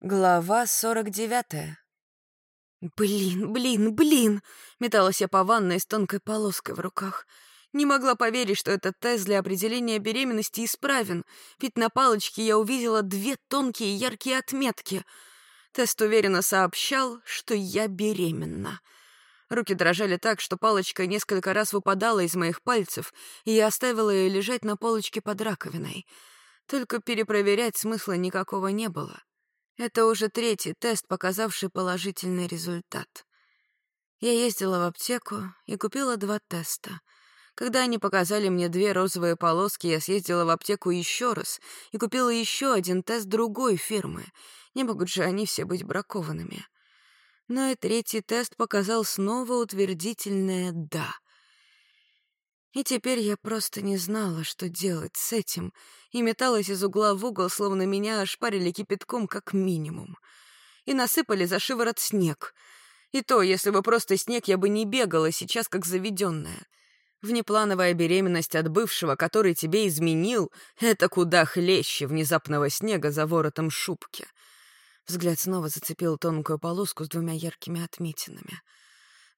Глава 49. «Блин, блин, блин!» — металась я по ванной с тонкой полоской в руках. Не могла поверить, что этот тест для определения беременности исправен, ведь на палочке я увидела две тонкие яркие отметки. Тест уверенно сообщал, что я беременна. Руки дрожали так, что палочка несколько раз выпадала из моих пальцев, и я оставила ее лежать на полочке под раковиной. Только перепроверять смысла никакого не было. Это уже третий тест, показавший положительный результат. Я ездила в аптеку и купила два теста. Когда они показали мне две розовые полоски, я съездила в аптеку еще раз и купила еще один тест другой фирмы. Не могут же они все быть бракованными. Но и третий тест показал снова утвердительное «да». И теперь я просто не знала, что делать с этим, и металась из угла в угол, словно меня ошпарили кипятком как минимум. И насыпали за шиворот снег. И то, если бы просто снег, я бы не бегала сейчас, как заведенная. Внеплановая беременность от бывшего, который тебе изменил, это куда хлеще внезапного снега за воротом шубки. Взгляд снова зацепил тонкую полоску с двумя яркими отметинами.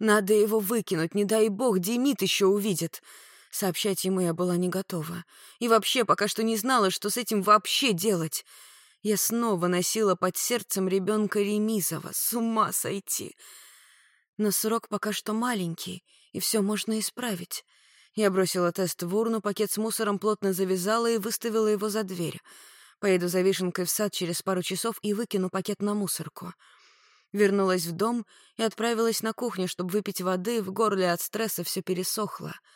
Надо его выкинуть, не дай бог, Демид еще увидит. Сообщать ему я была не готова. И вообще пока что не знала, что с этим вообще делать. Я снова носила под сердцем ребенка Ремизова. С ума сойти. Но срок пока что маленький, и все можно исправить. Я бросила тест в урну, пакет с мусором плотно завязала и выставила его за дверь. Поеду за вишенкой в сад через пару часов и выкину пакет на мусорку. Вернулась в дом и отправилась на кухню, чтобы выпить воды, в горле от стресса все пересохло —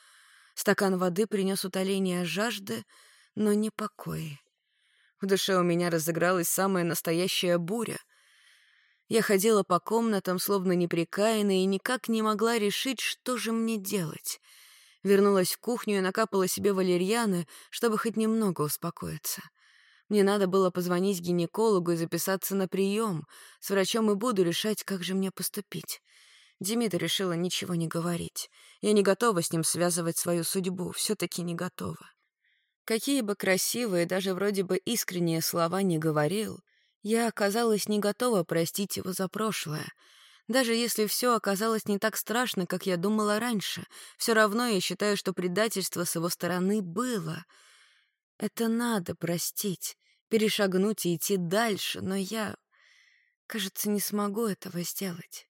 Стакан воды принес утоление жажды, но не покой. В душе у меня разыгралась самая настоящая буря. Я ходила по комнатам, словно неприкаянная, и никак не могла решить, что же мне делать. Вернулась в кухню и накапала себе валерьяны, чтобы хоть немного успокоиться. Мне надо было позвонить гинекологу и записаться на прием. С врачом и буду решать, как же мне поступить. Демида решила ничего не говорить. Я не готова с ним связывать свою судьбу, все-таки не готова. Какие бы красивые, даже вроде бы искренние слова не говорил, я оказалась не готова простить его за прошлое. Даже если все оказалось не так страшно, как я думала раньше, все равно я считаю, что предательство с его стороны было. Это надо простить, перешагнуть и идти дальше, но я, кажется, не смогу этого сделать.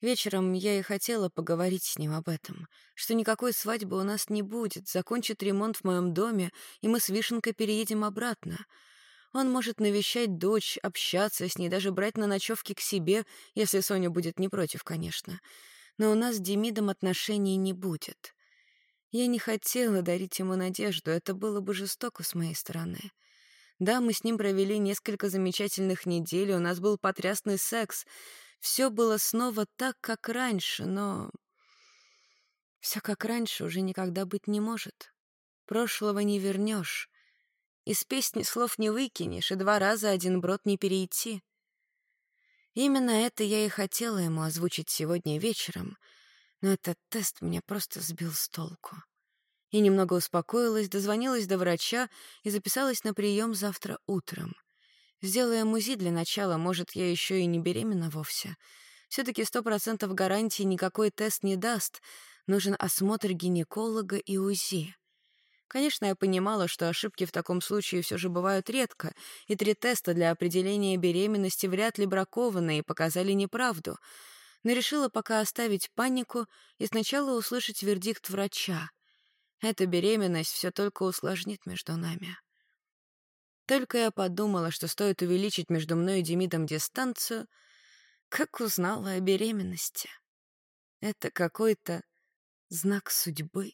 Вечером я и хотела поговорить с ним об этом, что никакой свадьбы у нас не будет, закончит ремонт в моем доме, и мы с Вишенкой переедем обратно. Он может навещать дочь, общаться с ней, даже брать на ночевки к себе, если Соня будет не против, конечно. Но у нас с Демидом отношений не будет. Я не хотела дарить ему надежду, это было бы жестоко с моей стороны. Да, мы с ним провели несколько замечательных недель, у нас был потрясный секс — все было снова так, как раньше, но... Все как раньше уже никогда быть не может. Прошлого не вернешь. Из песни слов не выкинешь, и два раза один брод не перейти. Именно это я и хотела ему озвучить сегодня вечером, но этот тест меня просто сбил с толку. И немного успокоилась, дозвонилась до врача и записалась на прием завтра утром. Сделаем УЗИ для начала, может, я еще и не беременна вовсе. Все-таки сто процентов гарантии никакой тест не даст. Нужен осмотр гинеколога и УЗИ. Конечно, я понимала, что ошибки в таком случае все же бывают редко, и три теста для определения беременности вряд ли бракованные показали неправду, но решила пока оставить панику и сначала услышать вердикт врача. Эта беременность все только усложнит между нами. Только я подумала, что стоит увеличить между мной и Демидом дистанцию, как узнала о беременности. Это какой-то знак судьбы.